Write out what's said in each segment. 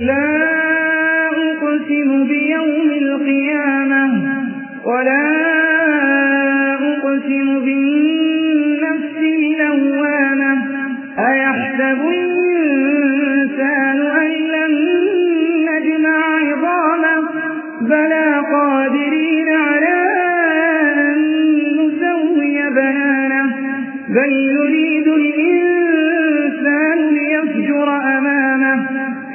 لا أقسم بيوم القيامة ولا أقسم بالنفس الأوامة أيحسب الإنسان أن لن نجمع عظامه؟ بلى قادرين على أن نسوي بنانه. بل يريد الإنسان ليفجر أمامه.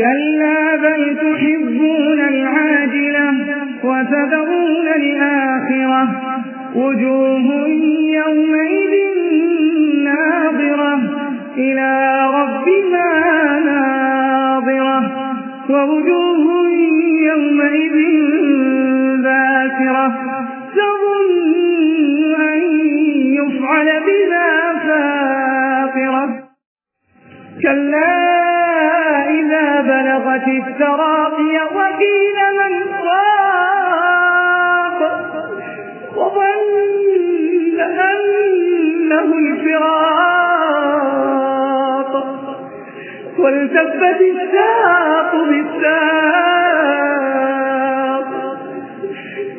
كلا بل تحبون العاجلة وتذرون الآخرة وجوه يومئذ ناظرة إلى ربها ناظرة ووجوه يومئذ ذاكرة تظن أن يفعل بها فاقرة كلا بلغت التراقي وقيل من صاق وظن أنه الفراق والتفت الساق بالساق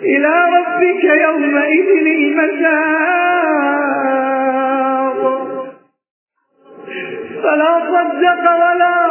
إلى ربك يومئذ المساق. فلا صدق ولا